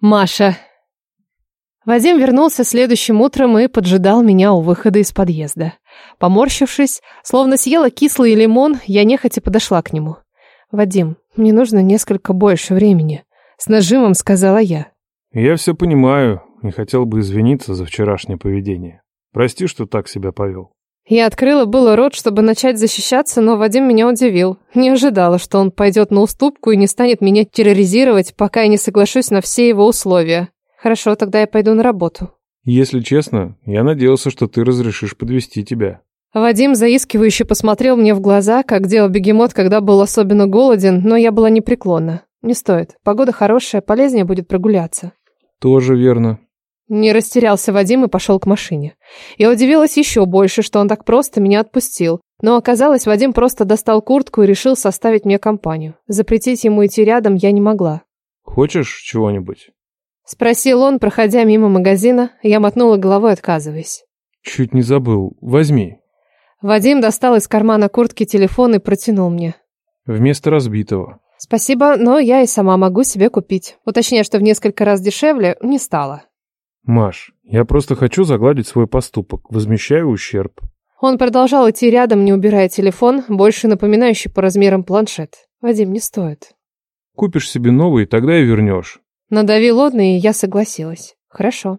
Маша. Вадим вернулся следующим утром и поджидал меня у выхода из подъезда. Поморщившись, словно съела кислый лимон, я нехотя подошла к нему. «Вадим, мне нужно несколько больше времени», — с нажимом сказала я. Я все понимаю и хотел бы извиниться за вчерашнее поведение. Прости, что так себя повел. Я открыла было рот, чтобы начать защищаться, но Вадим меня удивил. Не ожидала, что он пойдет на уступку и не станет меня терроризировать, пока я не соглашусь на все его условия. Хорошо, тогда я пойду на работу. Если честно, я надеялся, что ты разрешишь подвести тебя. Вадим заискивающе посмотрел мне в глаза, как делал бегемот, когда был особенно голоден, но я была непреклонна. Не стоит. Погода хорошая, полезнее будет прогуляться. Тоже верно. Не растерялся Вадим и пошел к машине. Я удивилась еще больше, что он так просто меня отпустил. Но оказалось, Вадим просто достал куртку и решил составить мне компанию. Запретить ему идти рядом я не могла. Хочешь чего-нибудь? Спросил он, проходя мимо магазина. Я мотнула головой, отказываясь. Чуть не забыл. Возьми. Вадим достал из кармана куртки телефон и протянул мне. Вместо разбитого. Спасибо, но я и сама могу себе купить. Уточняя, что в несколько раз дешевле, не стало. Маш, я просто хочу загладить свой поступок, возмещаю ущерб. Он продолжал идти рядом, не убирая телефон, больше напоминающий по размерам планшет. Вадим, не стоит. Купишь себе новый, тогда и вернешь. Надавил он, и я согласилась. Хорошо.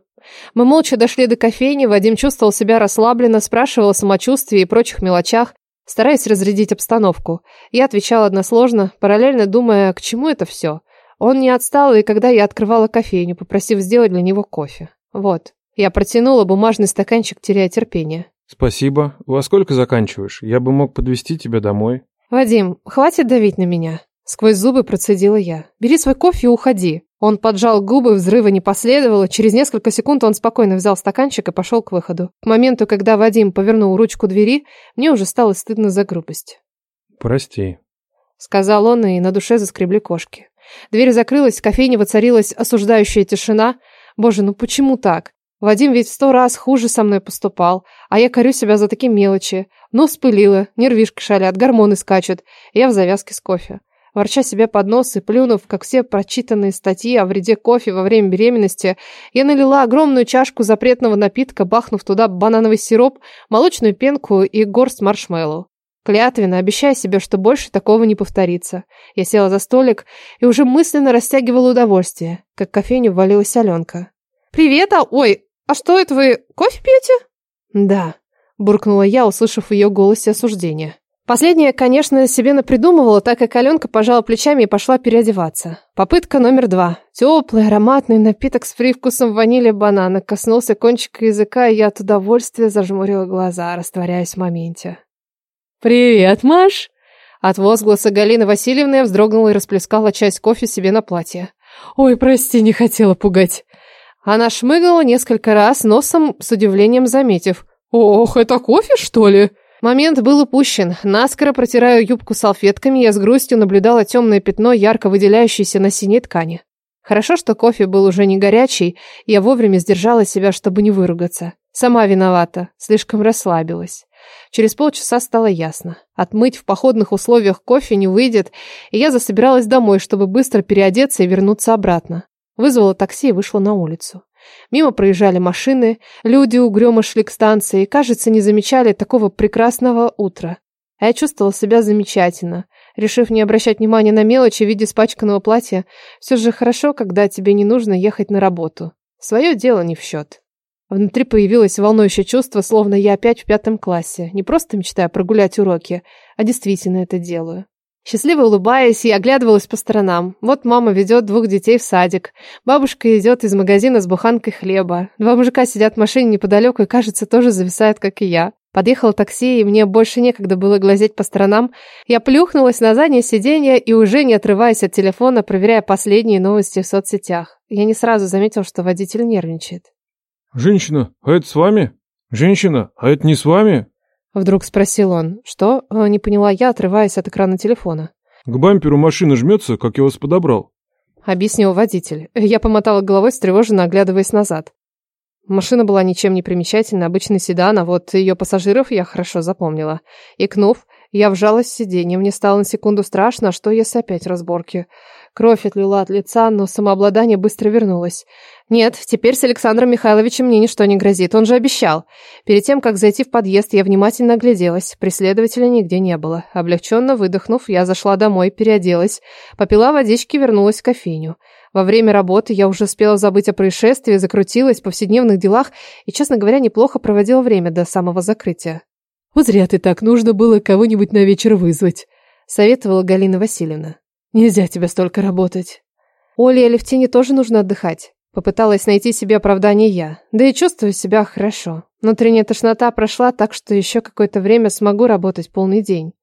Мы молча дошли до кофейни, Вадим чувствовал себя расслабленно, спрашивал о самочувствии и прочих мелочах, стараясь разрядить обстановку. Я отвечала односложно, параллельно думая, к чему это все. Он не отстал, и когда я открывала кофейню, попросив сделать для него кофе. Вот. Я протянула бумажный стаканчик, теряя терпение. Спасибо. Во сколько заканчиваешь? Я бы мог подвести тебя домой. Вадим, хватит давить на меня. Сквозь зубы процедила я. Бери свой кофе и уходи. Он поджал губы, взрыва не последовало. Через несколько секунд он спокойно взял стаканчик и пошел к выходу. К моменту, когда Вадим повернул ручку двери, мне уже стало стыдно за грубость. Прости. Сказал он, и на душе заскребли кошки. Дверь закрылась, в кофейне воцарилась осуждающая тишина. Боже, ну почему так? Вадим ведь сто раз хуже со мной поступал, а я корю себя за такие мелочи. Нос пылила, нервишки шалят, гормоны скачут. Я в завязке с кофе. Ворча себе под нос и плюнув, как все прочитанные статьи о вреде кофе во время беременности, я налила огромную чашку запретного напитка, бахнув туда банановый сироп, молочную пенку и горсть маршмеллоу. Клятвенно, обещая себе, что больше такого не повторится. Я села за столик и уже мысленно растягивала удовольствие, как в кофейню ввалилась Аленка. «Привет, а... Ой, а что это вы, кофе пьете?» «Да», — буркнула я, услышав в ее голосе осуждение. Последнее, конечно, себе напридумывала, так как Аленка пожала плечами и пошла переодеваться. Попытка номер два. Теплый, ароматный напиток с привкусом ванили банана коснулся кончика языка, и я от удовольствия зажмурила глаза, растворяясь в моменте. «Привет, Маш!» От возгласа Галины Васильевны я вздрогнула и расплескала часть кофе себе на платье. «Ой, прости, не хотела пугать». Она шмыгнула несколько раз, носом с удивлением заметив. «Ох, это кофе, что ли?» Момент был упущен. Наскоро протираю юбку салфетками, я с грустью наблюдала темное пятно, ярко выделяющееся на синей ткани. Хорошо, что кофе был уже не горячий, я вовремя сдержала себя, чтобы не выругаться. Сама виновата, слишком расслабилась. Через полчаса стало ясно. Отмыть в походных условиях кофе не выйдет, и я засобиралась домой, чтобы быстро переодеться и вернуться обратно. Вызвала такси и вышла на улицу. Мимо проезжали машины, люди угрюмо шли к станции и, кажется, не замечали такого прекрасного утра. А я чувствовала себя замечательно. Решив не обращать внимания на мелочи в виде испачканного платья, все же хорошо, когда тебе не нужно ехать на работу. Свое дело не в счет. Внутри появилось волнующее чувство, словно я опять в пятом классе. Не просто мечтаю прогулять уроки, а действительно это делаю. Счастливо улыбаясь, я оглядывалась по сторонам. Вот мама ведет двух детей в садик. Бабушка идет из магазина с буханкой хлеба. Два мужика сидят в машине неподалеку и, кажется, тоже зависают, как и я. Подъехало такси, и мне больше некогда было глазеть по сторонам. Я плюхнулась на заднее сиденье и уже не отрываясь от телефона, проверяя последние новости в соцсетях. Я не сразу заметил, что водитель нервничает. «Женщина, а это с вами? Женщина, а это не с вами?» Вдруг спросил он. «Что?» э, Не поняла я, отрываясь от экрана телефона. «К бамперу машина жмется, как я вас подобрал». Объяснил водитель. Я помотала головой, встревоженно оглядываясь назад. Машина была ничем не примечательна, обычный седан, а вот ее пассажиров я хорошо запомнила. Икнув, я вжалась в сиденье, мне стало на секунду страшно, а что если опять разборки? Кровь отлила от лица, но самообладание быстро вернулось. Нет, теперь с Александром Михайловичем мне ничто не грозит, он же обещал. Перед тем, как зайти в подъезд, я внимательно огляделась. Преследователя нигде не было. Облегченно выдохнув, я зашла домой, переоделась, попила водички, вернулась в кофейню. Во время работы я уже успела забыть о происшествии, закрутилась в повседневных делах и, честно говоря, неплохо проводила время до самого закрытия. «Вот зря ты так, нужно было кого-нибудь на вечер вызвать», — советовала Галина Васильевна. «Нельзя тебе столько работать». Оле и Алевтине тоже нужно отдыхать. Попыталась найти себе оправдание я. Да и чувствую себя хорошо. Внутренняя тошнота прошла, так что еще какое-то время смогу работать полный день.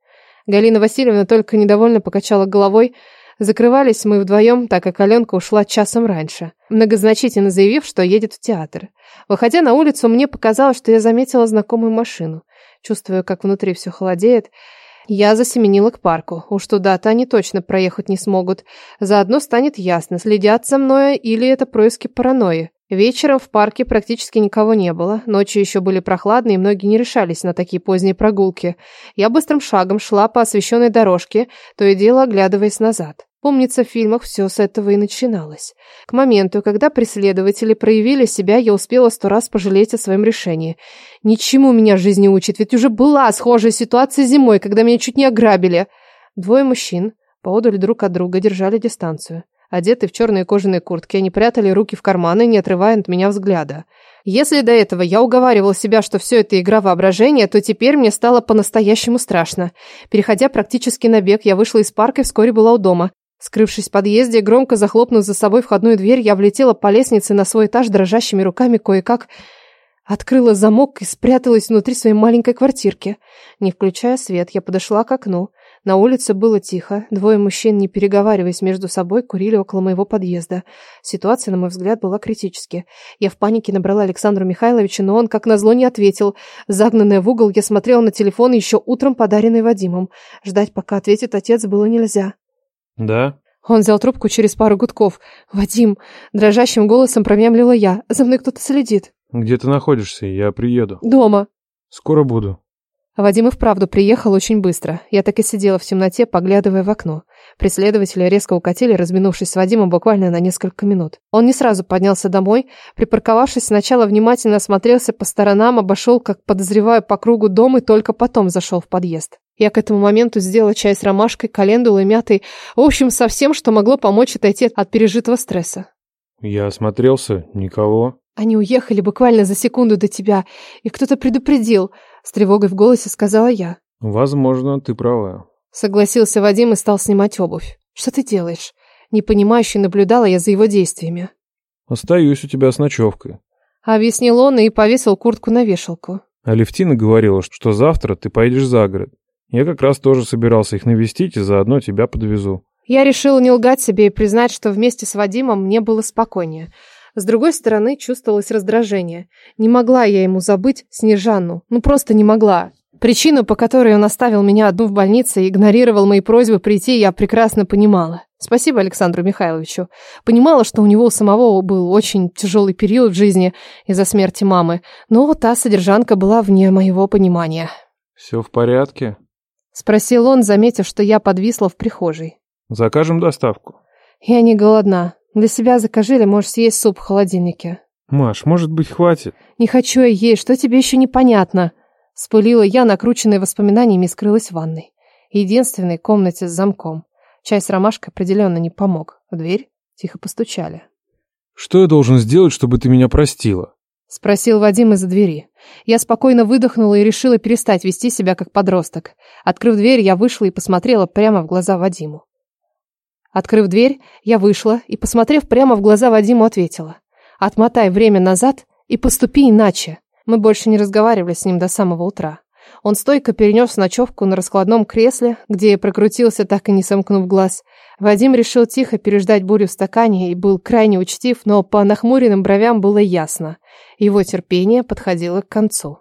Галина Васильевна только недовольно покачала головой, Закрывались мы вдвоем, так как Аленка ушла часом раньше, многозначительно заявив, что едет в театр. Выходя на улицу, мне показалось, что я заметила знакомую машину. Чувствуя, как внутри все холодеет, я засеменила к парку. Уж туда-то они точно проехать не смогут. Заодно станет ясно, следят за мной или это происки паранойи. Вечером в парке практически никого не было. Ночи еще были прохладные, и многие не решались на такие поздние прогулки. Я быстрым шагом шла по освещенной дорожке, то и дело оглядываясь назад. Помнится, в фильмах все с этого и начиналось. К моменту, когда преследователи проявили себя, я успела сто раз пожалеть о своем решении. Ничему меня жизнь не учит, ведь уже была схожая ситуация зимой, когда меня чуть не ограбили. Двое мужчин поодаль друг от друга держали дистанцию. Одетые в черные кожаные куртки, они прятали руки в карманы, не отрывая от меня взгляда. Если до этого я уговаривала себя, что все это игра воображения, то теперь мне стало по-настоящему страшно. Переходя практически на бег, я вышла из парка и вскоре была у дома. Скрывшись в подъезде, громко захлопнув за собой входную дверь, я влетела по лестнице на свой этаж дрожащими руками кое-как открыла замок и спряталась внутри своей маленькой квартирки. Не включая свет, я подошла к окну. На улице было тихо. Двое мужчин, не переговариваясь между собой, курили около моего подъезда. Ситуация, на мой взгляд, была критически. Я в панике набрала Александру Михайловича, но он, как назло, не ответил. Загнанная в угол, я смотрела на телефон, еще утром подаренный Вадимом. Ждать, пока ответит отец, было нельзя. Да? Он взял трубку через пару гудков. «Вадим!» Дрожащим голосом промямлила я. «За мной кто-то следит». Где ты находишься? Я приеду. «Дома». Скоро буду. Вадим и вправду приехал очень быстро. Я так и сидела в темноте, поглядывая в окно. Преследователи резко укатили, разминувшись с Вадимом буквально на несколько минут. Он не сразу поднялся домой. Припарковавшись, сначала внимательно осмотрелся по сторонам, обошел, как подозреваю, по кругу дом и только потом зашел в подъезд. Я к этому моменту сделала чай с ромашкой, календулой, мятой, в общем, со всем, что могло помочь отойти от пережитого стресса. Я осмотрелся, никого. Они уехали буквально за секунду до тебя, и кто-то предупредил, с тревогой в голосе сказала я. Возможно, ты права. Согласился Вадим и стал снимать обувь. Что ты делаешь? Непонимающе наблюдала я за его действиями. Остаюсь у тебя с ночевкой. Объяснил он и повесил куртку на вешалку. Алевтина говорила, что завтра ты поедешь за город. Я как раз тоже собирался их навестить и заодно тебя подвезу. Я решила не лгать себе и признать, что вместе с Вадимом мне было спокойнее. С другой стороны, чувствовалось раздражение. Не могла я ему забыть Снежанну. Ну просто не могла. Причину, по которой он оставил меня одну в больнице и игнорировал мои просьбы прийти, я прекрасно понимала. Спасибо Александру Михайловичу. Понимала, что у него у самого был очень тяжелый период в жизни из-за смерти мамы, но та содержанка была вне моего понимания. «Все в порядке?» Спросил он, заметив, что я подвисла в прихожей. «Закажем доставку?» «Я не голодна. Для себя закажи или можешь съесть суп в холодильнике». «Маш, может быть, хватит?» «Не хочу я есть, что тебе еще непонятно?» Спылила я, накрученная воспоминаниями, и скрылась в ванной. Единственной комнате с замком. Чай с ромашкой определенно не помог. В дверь тихо постучали. «Что я должен сделать, чтобы ты меня простила?» Спросил Вадим из-за двери. Я спокойно выдохнула и решила перестать вести себя как подросток. Открыв дверь, я вышла и посмотрела прямо в глаза Вадиму. Открыв дверь, я вышла и, посмотрев прямо в глаза Вадиму, ответила. «Отмотай время назад и поступи иначе». Мы больше не разговаривали с ним до самого утра. Он стойко перенес ночевку на раскладном кресле, где я прокрутился, так и не сомкнув глаз. Вадим решил тихо переждать бурю в стакане и был крайне учтив, но по нахмуренным бровям было ясно. Его терпение подходило к концу.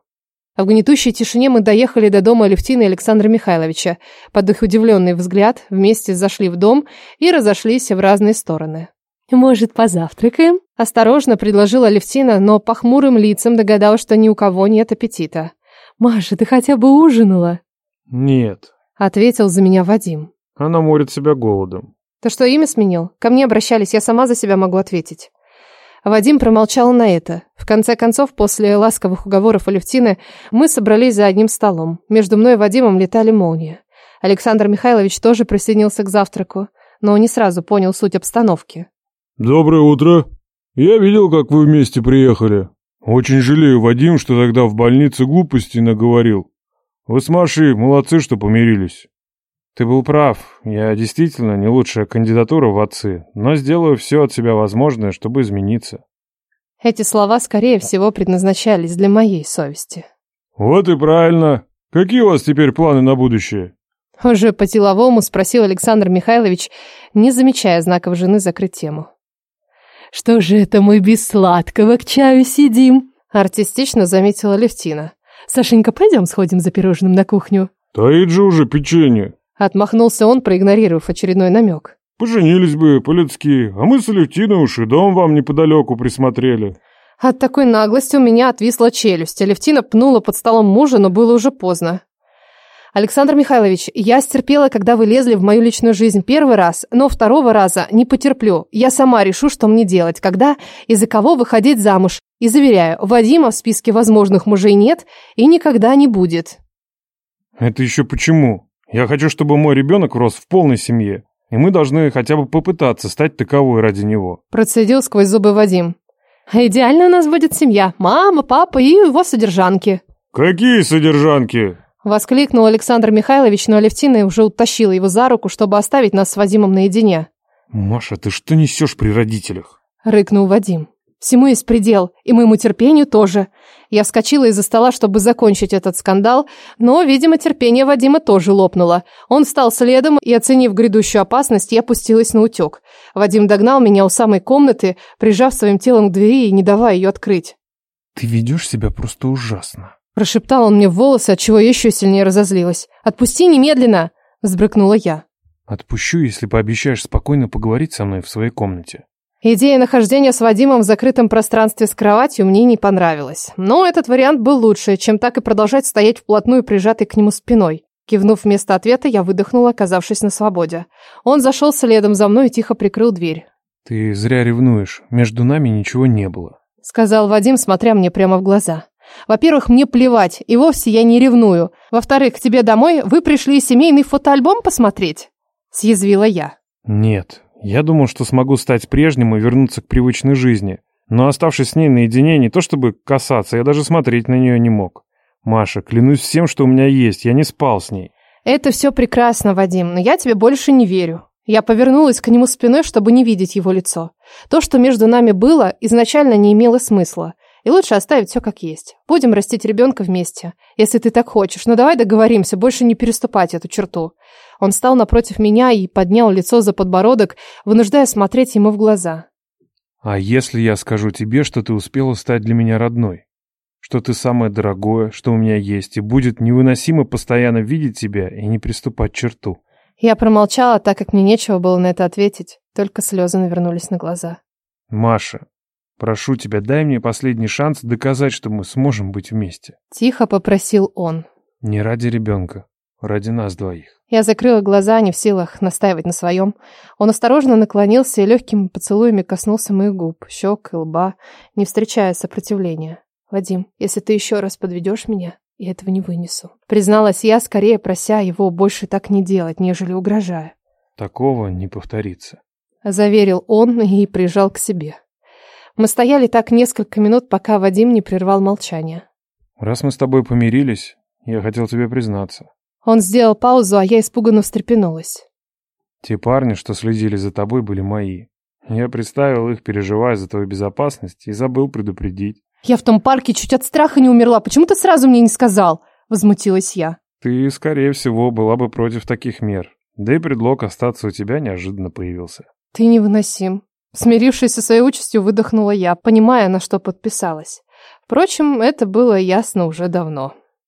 В гнетущей тишине мы доехали до дома Алевтины и Александра Михайловича. Под их удивленный взгляд вместе зашли в дом и разошлись в разные стороны. «Может, позавтракаем?» Осторожно предложила Алевтина, но по хмурым лицам догадалась, что ни у кого нет аппетита. «Маша, ты хотя бы ужинала?» «Нет», — ответил за меня Вадим. она морит себя голодом. Ты что, имя сменил? Ко мне обращались, я сама за себя могу ответить. Вадим промолчал на это. В конце концов, после ласковых уговоров Алевтины, мы собрались за одним столом. Между мной и Вадимом летали молнии. Александр Михайлович тоже присоединился к завтраку, но не сразу понял суть обстановки. «Доброе утро. Я видел, как вы вместе приехали. Очень жалею, Вадим, что тогда в больнице глупости наговорил. Вы с Машей молодцы, что помирились». «Ты был прав. Я действительно не лучшая кандидатура в отцы, но сделаю все от себя возможное, чтобы измениться». Эти слова, скорее всего, предназначались для моей совести. «Вот и правильно. Какие у вас теперь планы на будущее?» Уже по-деловому спросил Александр Михайлович, не замечая знаков жены закрыть тему. «Что же это мы без сладкого к чаю сидим?» Артистично заметила Левтина. «Сашенька, пойдем сходим за пирожным на кухню». «Таит же уже печенье». Отмахнулся он, проигнорировав очередной намек. «Поженились бы по-людски, а мы с Алевтиной уж и дом вам неподалеку присмотрели». От такой наглости у меня отвисла челюсть. Алевтина пнула под столом мужа, но было уже поздно. Александр Михайлович, я стерпела, когда вы лезли в мою личную жизнь первый раз, но второго раза не потерплю. Я сама решу, что мне делать, когда и за кого выходить замуж. И заверяю, Вадима в списке возможных мужей нет и никогда не будет. Это еще почему? Я хочу, чтобы мой ребенок рос в полной семье, и мы должны хотя бы попытаться стать таковой ради него. Процедил сквозь зубы Вадим. Идеально у нас будет семья. Мама, папа и его содержанки. Какие содержанки? Воскликнул Александр Михайлович, но Алевтина уже утащила его за руку, чтобы оставить нас с Вадимом наедине. «Маша, ты что несешь при родителях?» Рыкнул Вадим. Всему есть предел, и моему терпению тоже. Я вскочила из-за стола, чтобы закончить этот скандал, но, видимо, терпение Вадима тоже лопнуло. Он встал следом, и, оценив грядущую опасность, я пустилась на утек. Вадим догнал меня у самой комнаты, прижав своим телом к двери и не давая ее открыть. «Ты ведешь себя просто ужасно», Прошептал он мне в волосы, от чего я еще сильнее разозлилась. «Отпусти немедленно!» – взбрыкнула я. «Отпущу, если пообещаешь спокойно поговорить со мной в своей комнате». Идея нахождения с Вадимом в закрытом пространстве с кроватью мне не понравилась. Но этот вариант был лучше, чем так и продолжать стоять вплотную прижатой к нему спиной. Кивнув вместо ответа, я выдохнула, оказавшись на свободе. Он зашел следом за мной и тихо прикрыл дверь. «Ты зря ревнуешь. Между нами ничего не было», — сказал Вадим, смотря мне прямо в глаза. Во-первых, мне плевать, и вовсе я не ревную. Во-вторых, к тебе домой вы пришли семейный фотоальбом посмотреть? Съязвила я. Нет, я думал, что смогу стать прежним и вернуться к привычной жизни. Но оставшись с ней наедине, не то чтобы касаться, я даже смотреть на нее не мог. Маша, клянусь всем, что у меня есть, я не спал с ней. Это все прекрасно, Вадим, но я тебе больше не верю. Я повернулась к нему спиной, чтобы не видеть его лицо. То, что между нами было, изначально не имело смысла. И лучше оставить все как есть. Будем растить ребенка вместе, если ты так хочешь. Но давай договоримся, больше не переступать эту черту. Он встал напротив меня и поднял лицо за подбородок, вынуждая смотреть ему в глаза. А если я скажу тебе, что ты успела стать для меня родной? Что ты самое дорогое, что у меня есть, и будет невыносимо постоянно видеть тебя и не приступать черту. Я промолчала, так как мне нечего было на это ответить, только слезы навернулись на глаза. Маша, Прошу тебя, дай мне последний шанс доказать, что мы сможем быть вместе. Тихо попросил он. Не ради ребенка, ради нас двоих. Я закрыла глаза, не в силах настаивать на своем. Он осторожно наклонился и легкими поцелуями коснулся моих губ, щек и лба, не встречая сопротивления. «Вадим, если ты еще раз подведешь меня, я этого не вынесу». Призналась я, скорее прося его больше так не делать, нежели угрожая. «Такого не повторится», — заверил он и прижал к себе. Мы стояли так несколько минут, пока Вадим не прервал молчание. «Раз мы с тобой помирились, я хотел тебе признаться». Он сделал паузу, а я испуганно встрепенулась. «Те парни, что следили за тобой, были мои. Я представил их, переживая за твою безопасность, и забыл предупредить». «Я в том парке чуть от страха не умерла. Почему ты сразу мне не сказал?» Возмутилась я. «Ты, скорее всего, была бы против таких мер. Да и предлог остаться у тебя неожиданно появился». «Ты невыносим», Смирившись со своей участью, выдохнула я, понимая, на что подписалась. Впрочем, это было ясно уже давно.